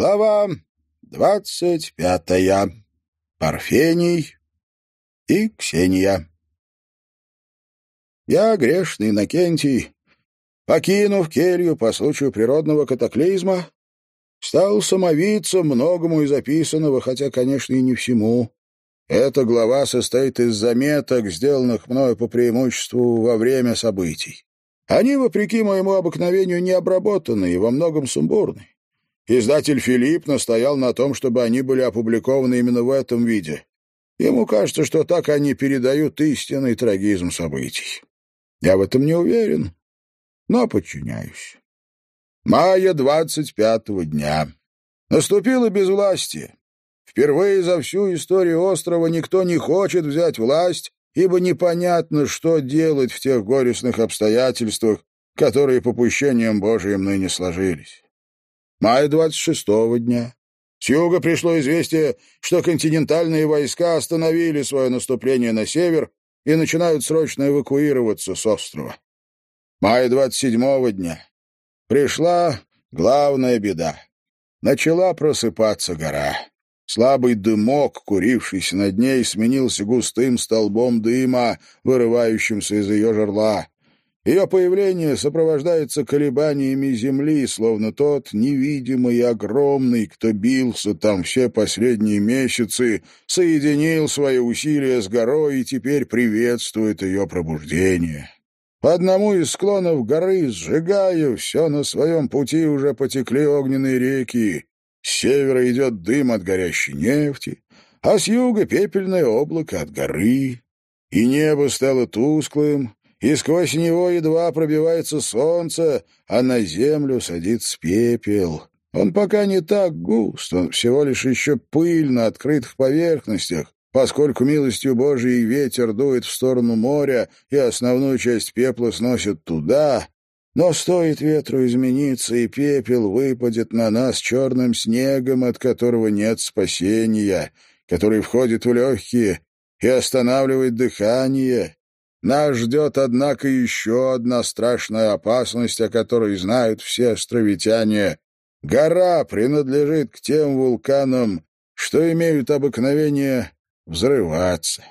Глава двадцать пятая. Парфений и Ксения. Я, грешный Иннокентий, покинув келью по случаю природного катаклизма, стал самовидцем многому из описанного, хотя, конечно, и не всему. Эта глава состоит из заметок, сделанных мною по преимуществу во время событий. Они, вопреки моему обыкновению, не обработаны и во многом сумбурны. Издатель Филипп настоял на том, чтобы они были опубликованы именно в этом виде. Ему кажется, что так они передают истинный трагизм событий. Я в этом не уверен, но подчиняюсь. Мая двадцать пятого дня. Наступило безвластие. Впервые за всю историю острова никто не хочет взять власть, ибо непонятно, что делать в тех горестных обстоятельствах, которые попущением Божиим ныне сложились мая 26-го дня. С юга пришло известие, что континентальные войска остановили свое наступление на север и начинают срочно эвакуироваться с острова. Мая 27-го дня. Пришла главная беда. Начала просыпаться гора. Слабый дымок, курившийся над ней, сменился густым столбом дыма, вырывающимся из ее жерла. Ее появление сопровождается колебаниями земли, словно тот невидимый и огромный, кто бился там все последние месяцы, соединил свои усилия с горой и теперь приветствует ее пробуждение. По одному из склонов горы, сжигая все на своем пути, уже потекли огненные реки. С севера идет дым от горящей нефти, а с юга — пепельное облако от горы. И небо стало тусклым, и сквозь него едва пробивается солнце, а на землю садится пепел. Он пока не так густ, он всего лишь еще пыль на открытых поверхностях, поскольку милостью Божией ветер дует в сторону моря и основную часть пепла сносит туда, но стоит ветру измениться, и пепел выпадет на нас черным снегом, от которого нет спасения, который входит в легкие и останавливает дыхание, нас ждет, однако, еще одна страшная опасность, о которой знают все островитяне. Гора принадлежит к тем вулканам, что имеют обыкновение взрываться.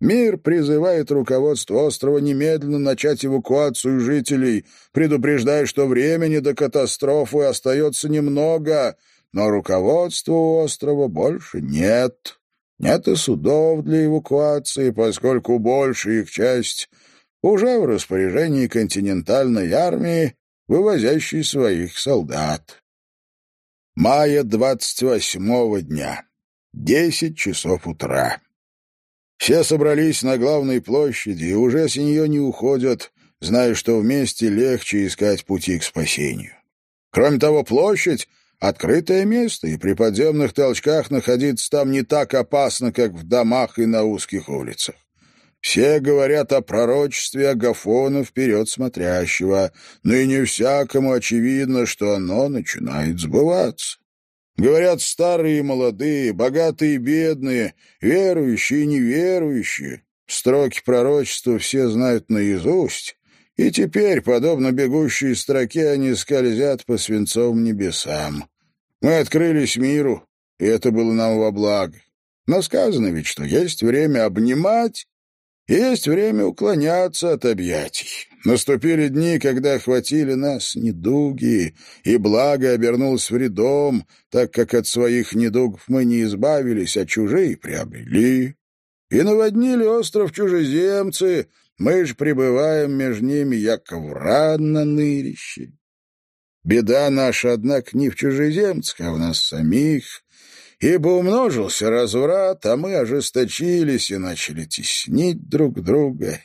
Мир призывает руководство острова немедленно начать эвакуацию жителей, предупреждая, что времени до катастрофы остается немного, но руководства у острова больше нет. Нет и судов для эвакуации, поскольку большая их часть уже в распоряжении континентальной армии, вывозящей своих солдат. Мая двадцать восьмого дня. Десять часов утра. Все собрались на главной площади и уже с нее не уходят, зная, что вместе легче искать пути к спасению. Кроме того, площадь Открытое место, и при подземных толчках находиться там не так опасно, как в домах и на узких улицах. Все говорят о пророчестве Агафона вперед смотрящего, но и не всякому очевидно, что оно начинает сбываться. Говорят старые и молодые, богатые и бедные, верующие и неверующие. Строки пророчества все знают наизусть, и теперь, подобно бегущей строке, они скользят по свинцовым небесам. Мы открылись миру, и это было нам во благо. Но сказано ведь, что есть время обнимать, и есть время уклоняться от объятий. Наступили дни, когда охватили нас недуги, и благо обернулось вредом, так как от своих недугов мы не избавились, а чужие приобрели. И наводнили остров чужеземцы, мы ж пребываем между ними, яко вран на нырище. Беда наша, однако, не в чужеземцах, а в нас самих, ибо умножился разврат, а мы ожесточились и начали теснить друг друга.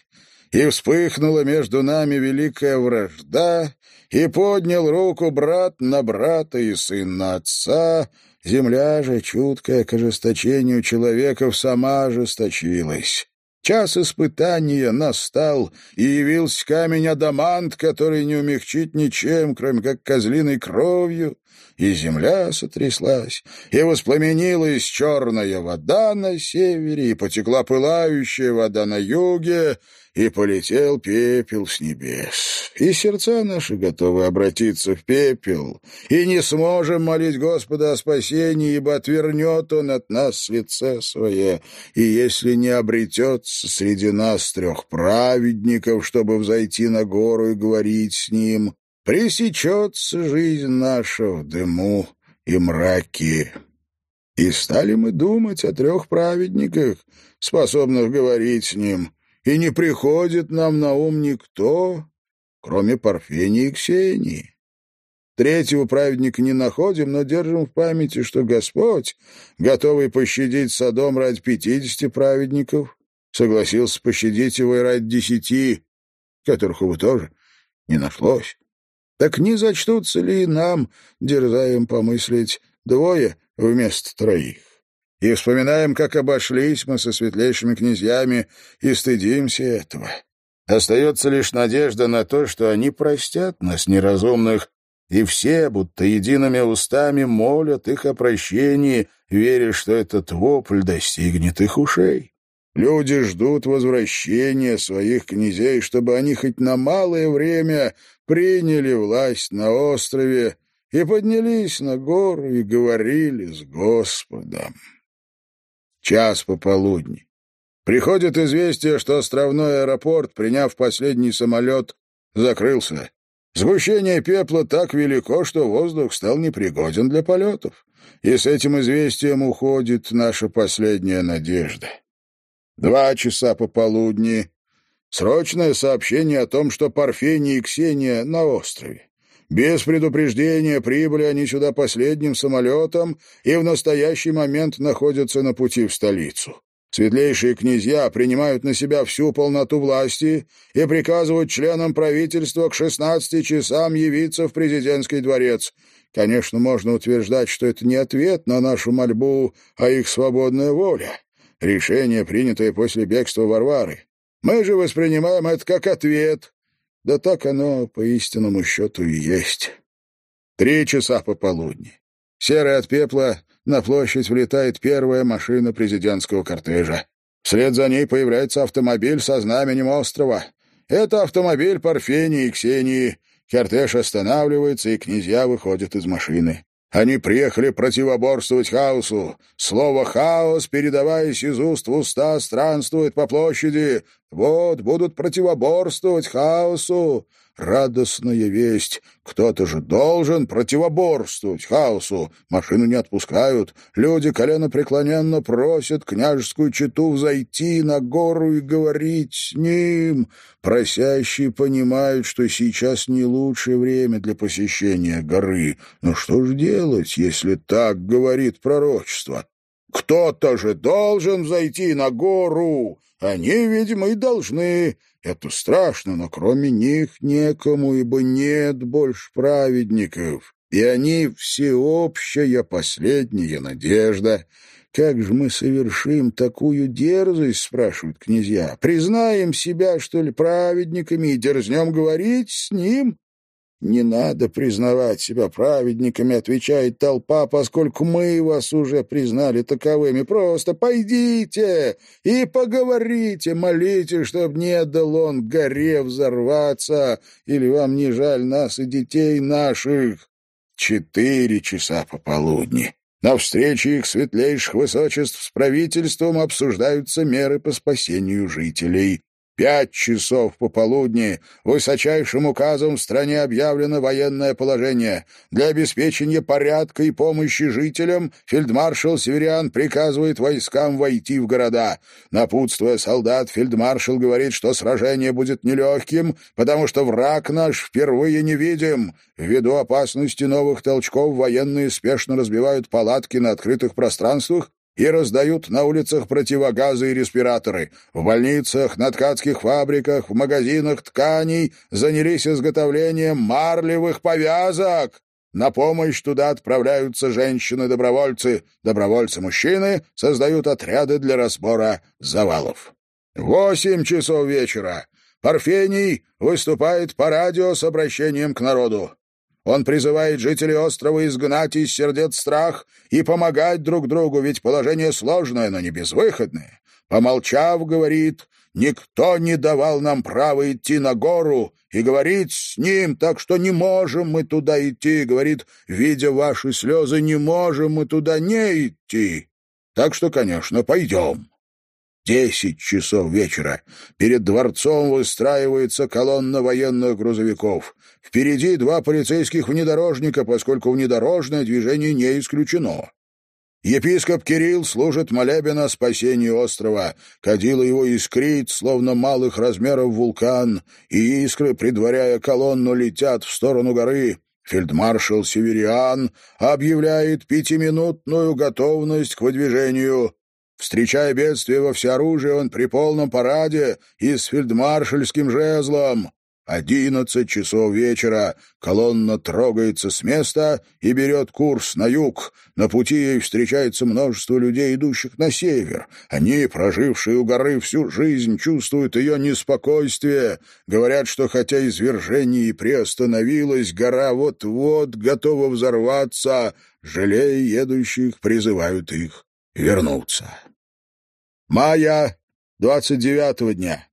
И вспыхнула между нами великая вражда, и поднял руку брат на брата и сын на отца, земля же, чуткая к ожесточению человеков, сама ожесточилась. Час испытания настал, и явился камень Адамант, который не умягчить ничем, кроме как козлиной кровью, и земля сотряслась, и воспламенилась черная вода на севере, и потекла пылающая вода на юге, и полетел пепел с небес. И сердца наши готовы обратиться в пепел, и не сможем молить Господа о спасении, ибо отвернет Он от нас лице свое, и если не обретется среди нас трех праведников, чтобы взойти на гору и говорить с Ним, пресечется жизнь наша в дыму и мраке. И стали мы думать о трех праведниках, способных говорить с ним, и не приходит нам на ум никто, кроме Парфении и Ксении. Третьего праведника не находим, но держим в памяти, что Господь, готовый пощадить Содом ради пятидесяти праведников, согласился пощадить его и ради десяти, которых его тоже не нашлось. Так не зачтутся ли нам, дерзаем помыслить, двое вместо троих? И вспоминаем, как обошлись мы со светлейшими князьями, и стыдимся этого. Остается лишь надежда на то, что они простят нас, неразумных, и все, будто едиными устами, молят их о прощении, веря, что этот вопль достигнет их ушей. Люди ждут возвращения своих князей, чтобы они хоть на малое время приняли власть на острове и поднялись на гору и говорили с Господом. Час пополудни. Приходит известие, что островной аэропорт, приняв последний самолет, закрылся. Сгущение пепла так велико, что воздух стал непригоден для полетов. И с этим известием уходит наша последняя надежда. Два часа пополудни. Срочное сообщение о том, что Парфения и Ксения на острове. Без предупреждения прибыли они сюда последним самолетом и в настоящий момент находятся на пути в столицу. Светлейшие князья принимают на себя всю полноту власти и приказывают членам правительства к 16 часам явиться в президентский дворец. Конечно, можно утверждать, что это не ответ на нашу мольбу, а их свободная воля. Решение, принятое после бегства Варвары. Мы же воспринимаем это как ответ, да так оно по истинному счету и есть. Три часа пополудни. Серый от пепла на площадь влетает первая машина президентского кортежа. Вслед за ней появляется автомобиль со знаменем острова. Это автомобиль Парфении и Ксении. Кортеж останавливается, и князья выходят из машины. Они приехали противоборствовать хаосу. Слово «хаос», передаваясь из уст в уста, странствует по площади. Вот, будут противоборствовать хаосу. Радостная весть. Кто-то же должен противоборствовать хаосу. Машину не отпускают. Люди коленопреклоненно просят княжескую чету взойти на гору и говорить с ним. Просящие понимают, что сейчас не лучшее время для посещения горы. Но что же делать, если так говорит пророчество? Кто-то же должен зайти на гору. Они, видимо, и должны. Это страшно, но кроме них некому, ибо нет больше праведников. И они всеобщая последняя надежда. Как же мы совершим такую дерзость, спрашивают князья. Признаем себя, что ли, праведниками и дерзнем говорить с ним? «Не надо признавать себя праведниками», — отвечает толпа, «поскольку мы вас уже признали таковыми. Просто пойдите и поговорите, молите, чтобы не дал он горе взорваться, или вам не жаль нас и детей наших». Четыре часа пополудни. На встрече их светлейших высочеств с правительством обсуждаются меры по спасению жителей. Пять часов пополудни высочайшим указом в стране объявлено военное положение. Для обеспечения порядка и помощи жителям фельдмаршал Северян приказывает войскам войти в города. Напутствуя солдат, фельдмаршал говорит, что сражение будет нелегким, потому что враг наш впервые не видим. Ввиду опасности новых толчков военные спешно разбивают палатки на открытых пространствах и раздают на улицах противогазы и респираторы. В больницах, на ткацких фабриках, в магазинах тканей занялись изготовлением марлевых повязок. На помощь туда отправляются женщины-добровольцы. Добровольцы-мужчины создают отряды для разбора завалов. Восемь часов вечера. Парфений выступает по радио с обращением к народу. Он призывает жителей острова изгнать из сердец страх и помогать друг другу, ведь положение сложное, но не безвыходное. помолчав, говорит, «Никто не давал нам права идти на гору и говорить с ним, так что не можем мы туда идти», говорит, «видя ваши слезы, не можем мы туда не идти, так что, конечно, пойдем». Десять часов вечера. Перед дворцом выстраивается колонна военных грузовиков. Впереди два полицейских внедорожника, поскольку внедорожное движение не исключено. Епископ Кирилл служит молебен о спасении острова. Кадило его искрит, словно малых размеров вулкан, и искры, предваряя колонну, летят в сторону горы. Фельдмаршал Севериан объявляет пятиминутную готовность к выдвижению. Встречая бедствие во всеоружии, он при полном параде и с фельдмаршальским жезлом. Одиннадцать часов вечера колонна трогается с места и берет курс на юг. На пути ей встречается множество людей, идущих на север. Они, прожившие у горы всю жизнь, чувствуют ее неспокойствие. Говорят, что хотя извержение и приостановилось, гора вот-вот готова взорваться. Жалея едущих, призывают их вернуться. Мая двадцать девятого дня.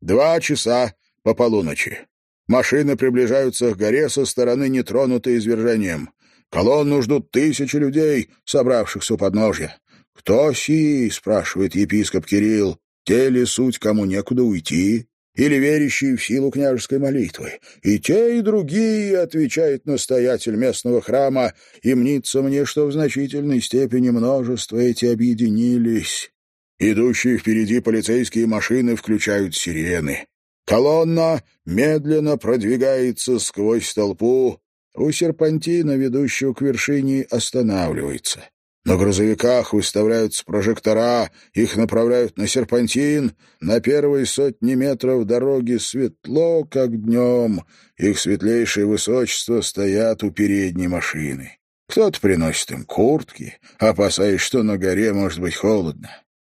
Два часа по полуночи. Машины приближаются к горе со стороны, нетронутой извержением. Колонну ждут тысячи людей, собравшихся у подножья. «Кто сии?» — спрашивает епископ Кирилл. «Те ли суть, кому некуда уйти?» Или верящие в силу княжеской молитвы? И те, и другие, — отвечает настоятель местного храма, и мнится мне, что в значительной степени множество эти объединились. Идущие впереди полицейские машины включают сирены. Колонна медленно продвигается сквозь толпу. У серпантина, ведущего к вершине, останавливается. На грузовиках выставляются прожектора, их направляют на серпантин. На первой сотни метров дороги светло, как днем. Их светлейшее высочество стоят у передней машины. Кто-то приносит им куртки, опасаясь, что на горе может быть холодно.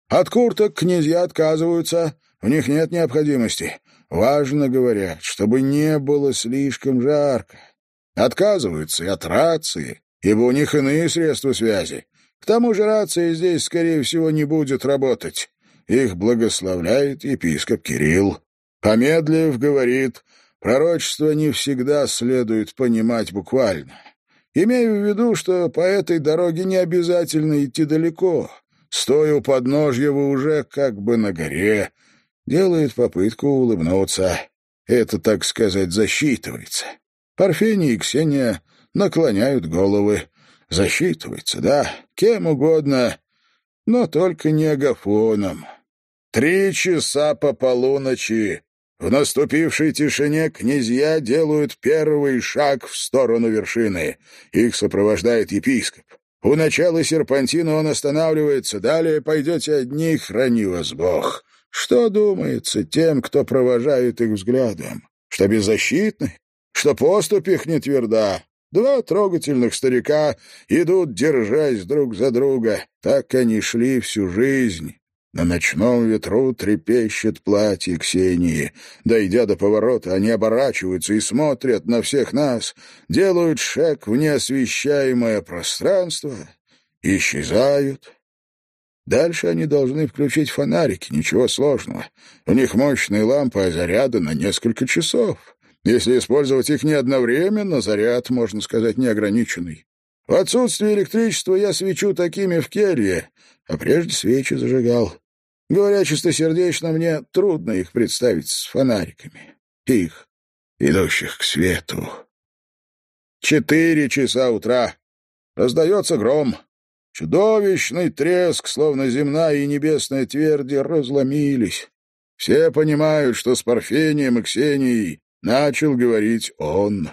От курток князья отказываются, в них нет необходимости. Важно, говорят, чтобы не было слишком жарко. Отказываются и от рации, ибо у них иные средства связи. К тому же рация здесь, скорее всего, не будет работать. Их благословляет епископ Кирилл. Помедлив, говорит, пророчество не всегда следует понимать буквально. Имею в виду, что по этой дороге не обязательно идти далеко. Стоя у подножья, вы уже как бы на горе, делает попытку улыбнуться. Это, так сказать, засчитывается. Парфения и Ксения наклоняют головы. Засчитывается, да, кем угодно, но только не агафоном. Три часа по полуночи. В наступившей тишине князья делают первый шаг в сторону вершины. Их сопровождает епископ. У начала серпантина он останавливается. Далее пойдете одни, храни вас Бог. Что думается тем, кто провожает их взглядом? Что беззащитны? Что поступь их не тверда? Два трогательных старика идут, держась друг за друга. Так они шли всю жизнь. На ночном ветру трепещет платье Ксении. Дойдя до поворота, они оборачиваются и смотрят на всех нас, делают шаг в неосвещаемое пространство, исчезают, Дальше они должны включить фонарики, ничего сложного. У них мощные лампы, а заряда на несколько часов. Если использовать их не одновременно, заряд, можно сказать, неограниченный. В отсутствие электричества я свечу такими в келье, а прежде свечи зажигал. Говоря чистосердечно, мне трудно их представить с фонариками. Их, идущих к свету. Четыре часа утра. Раздается гром. Чудовищный треск, словно земная и небесная тверди, разломились. Все понимают, что с Парфением и Ксенией начал говорить он.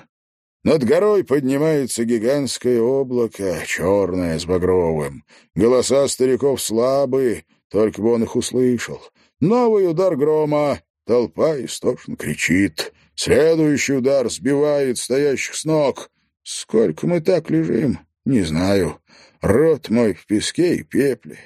Над горой поднимается гигантское облако, черное с багровым. Голоса стариков слабые, только бы он их услышал. Новый удар грома, толпа истошно кричит. Следующий удар сбивает стоящих с ног. Сколько мы так лежим, не знаю. Рот мой в песке и пепле.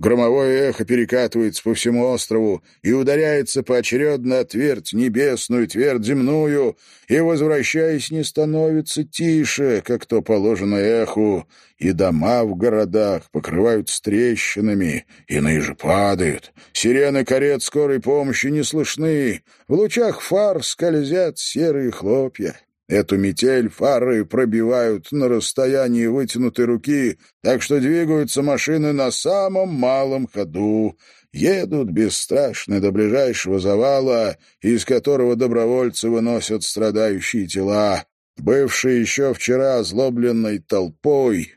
Громовое эхо перекатывается по всему острову и ударяется поочередно о твердь небесную, твердь земную, и, возвращаясь, не становится тише, как то положено эху, и дома в городах покрываются трещинами, иные же падают. Сирены карет скорой помощи не слышны, в лучах фар скользят серые хлопья. Эту метель фары пробивают на расстоянии вытянутой руки, так что двигаются машины на самом малом ходу, едут бесстрашно до ближайшего завала, из которого добровольцы выносят страдающие тела, бывшие еще вчера озлобленной толпой.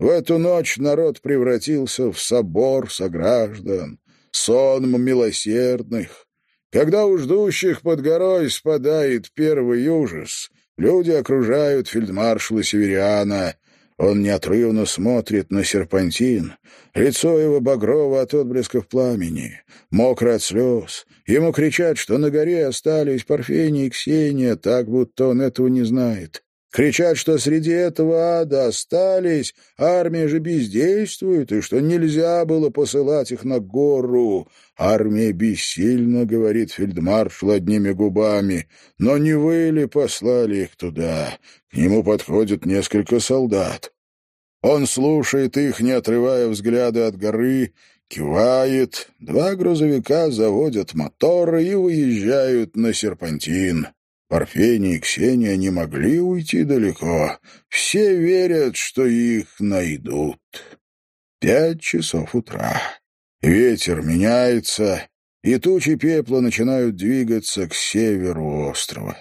В эту ночь народ превратился в собор сограждан, сонм милосердных. Когда у ждущих под горой спадает первый ужас, Люди окружают фельдмаршала Севериана. Он неотрывно смотрит на серпантин. Лицо его багрово от отблесков пламени, мокро от слез. Ему кричат, что на горе остались Парфения и Ксения, так будто он этого не знает. Кричат, что среди этого ада остались, армия же бездействует, и что нельзя было посылать их на гору. Армия бессильно, говорит фельдмаршал одними губами. Но не вы ли послали их туда? К нему подходят несколько солдат. Он слушает их, не отрывая взгляда от горы, кивает. Два грузовика заводят моторы и выезжают на серпантин. Парфений и Ксения не могли уйти далеко. Все верят, что их найдут. Пять часов утра. Ветер меняется, и тучи пепла начинают двигаться к северу острова.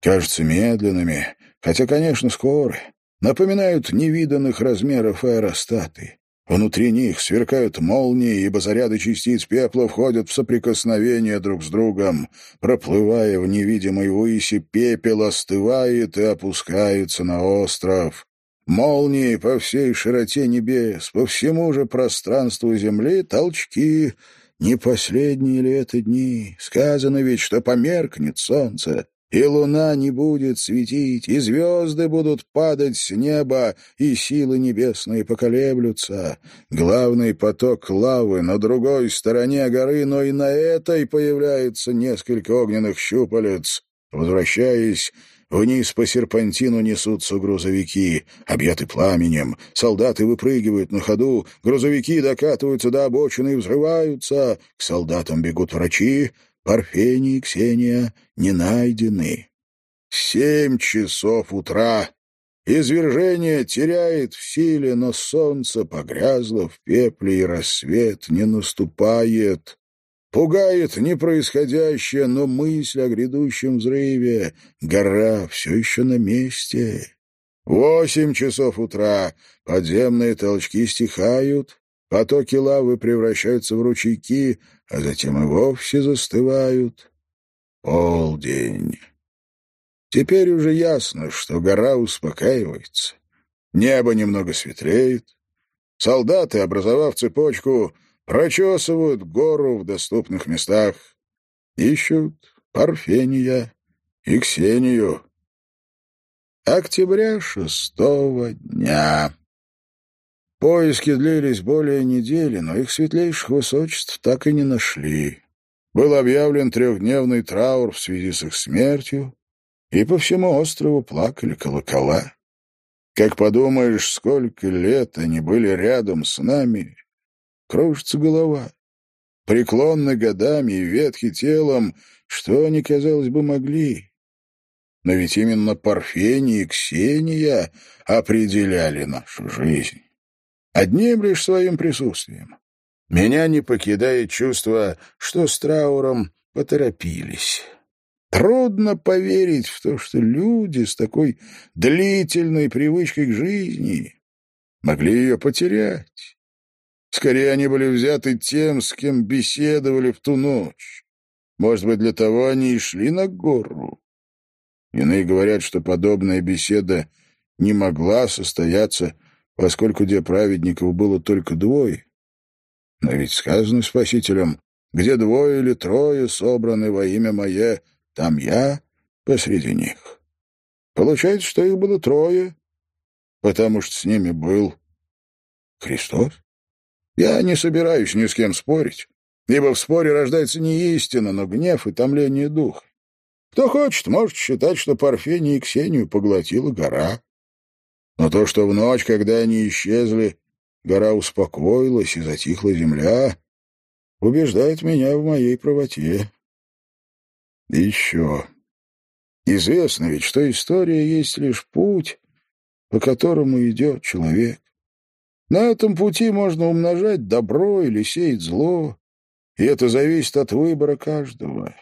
Кажутся медленными, хотя, конечно, скоры. Напоминают невиданных размеров аэростаты. Внутри них сверкают молнии, ибо заряды частиц пепла входят в соприкосновение друг с другом. Проплывая в невидимой выси, пепел остывает и опускается на остров. Молнии по всей широте небес, по всему же пространству земли толчки. Не последние ли это дни? Сказано ведь, что померкнет солнце, и луна не будет светить, и звезды будут падать с неба, и силы небесные поколеблются. Главный поток лавы на другой стороне горы, но и на этой появляется несколько огненных щупалец. Возвращаясь, Вниз по серпантину несутся грузовики, объяты пламенем. Солдаты выпрыгивают на ходу, грузовики докатываются до обочины и взрываются. К солдатам бегут врачи, Парфений и Ксения не найдены. Семь часов утра. Извержение теряет в силе, но солнце погрязло в пепле, и рассвет не наступает. Пугает не происходящее, но мысль о грядущем взрыве. Гора все еще на месте. Восемь часов утра. Подземные толчки стихают. Потоки лавы превращаются в ручейки, а затем и вовсе застывают. Полдень. Теперь уже ясно, что гора успокаивается. Небо немного светлеет. Солдаты, образовав цепочку, прочесывают гору в доступных местах. Ищут Парфения и Ксению. Октября шестого дня. Поиски длились более недели, но их светлейших высочеств так и не нашли. Был объявлен трехдневный траур в связи с их смертью, и по всему острову плакали колокола. Как подумаешь, сколько лет они были рядом с нами, кружится голова. Преклонны годами и ветхи телом, что они, казалось бы, могли. Но ведь именно Парфения и Ксения определяли нашу жизнь одним лишь своим присутствием. Меня не покидает чувство, что с трауром поторопились. Трудно поверить в то, что люди с такой длительной привычкой к жизни могли ее потерять. Скорее, они были взяты тем, с кем беседовали в ту ночь. Может быть, для того они и шли на гору. Иные говорят, что подобная беседа не могла состояться поскольку где праведников было только двое. Но ведь сказано Спасителем, где двое или трое собраны во имя мое, там я посреди них. Получается, что их было трое, потому что с ними был Христос. Я не собираюсь ни с кем спорить, ибо в споре рождается не истина, но гнев и томление духа. Кто хочет, может считать, что Парфения и Ксению поглотила гора. Но то, что в ночь, когда они исчезли, гора успокоилась и затихла земля, убеждает меня в моей правоте. Еще. Известно ведь, что история есть лишь путь, по которому идет человек. На этом пути можно умножать добро или сеять зло, и это зависит от выбора каждого.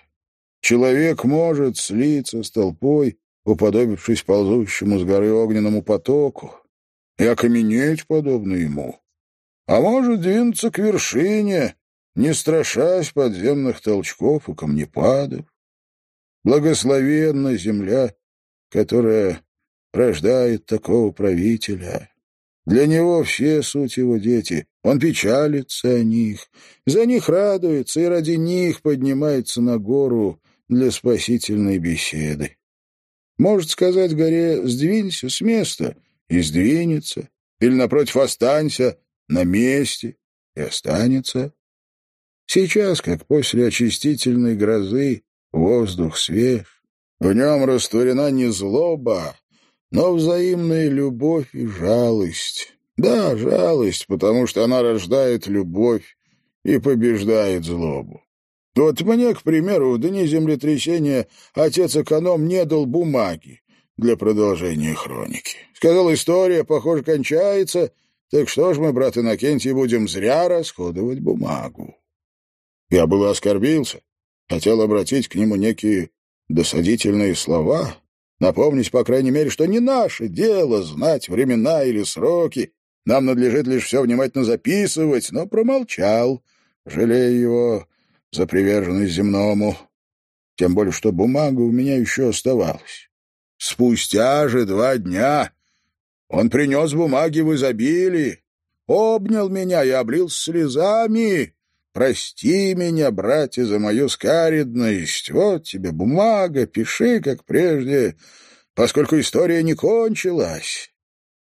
Человек может слиться с толпой, уподобившись ползущему с горы огненному потоку, и окаменеть подобно ему. А может двинуться к вершине, не страшась подземных толчков и камнепадов. Благословенна земля, которая рождает такого правителя. Для него все суть его дети. Он печалится о них, за них радуется и ради них поднимается на гору для спасительной беседы. Может сказать горе «сдвинься с места» и сдвинется, или, напротив, останься на месте и останется. Сейчас, как после очистительной грозы, Воздух свеж, в нем растворена не злоба, но взаимная любовь и жалость. Да, жалость, потому что она рождает любовь и побеждает злобу. Вот мне, к примеру, дни землетрясения отец-эконом не дал бумаги для продолжения хроники. Сказал, история, похоже, кончается, так что ж мы, брат Иннокентий, будем зря расходовать бумагу. Я было оскорбился, хотел обратить к нему некие досадительные слова, напомнить, по крайней мере, что не наше дело знать времена или сроки, нам надлежит лишь все внимательно записывать, но промолчал, жалея его за приверженность земному. Тем более, что бумага у меня еще оставалась. Спустя же два дня он принес бумаги в изобилии, обнял меня и облил слезами, Прости меня, братья, за мою скаридность. Вот тебе бумага, пиши, как прежде, поскольку история не кончилась.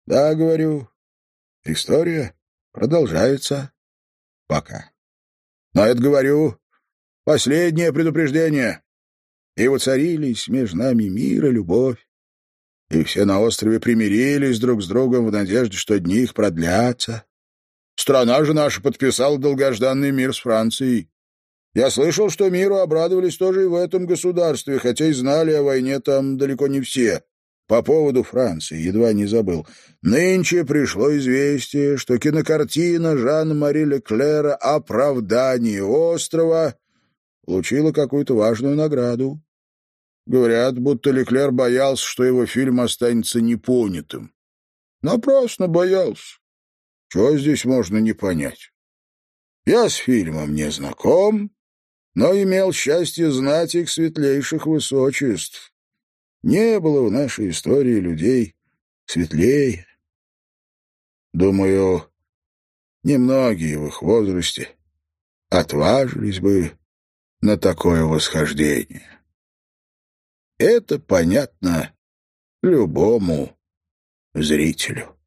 Да, говорю, история продолжается пока. Но это, говорю, последнее предупреждение. И воцарились между нами мир и любовь. И все на острове примирились друг с другом в надежде, что дни их продлятся. Страна же наша подписала долгожданный мир с Францией. Я слышал, что миру обрадовались тоже и в этом государстве, хотя и знали о войне там далеко не все. По поводу Франции, едва не забыл. Нынче пришло известие, что кинокартина Жана-Мари Леклера «Оправдание острова» получила какую-то важную награду. Говорят, будто Леклер боялся, что его фильм останется непонятым. Напрасно боялся. Что здесь можно не понять? Я с фильмом не знаком, но имел счастье знать их светлейших высочеств. Не было в нашей истории людей светлее. Думаю, немногие в их возрасте отважились бы на такое восхождение. Это понятно любому зрителю.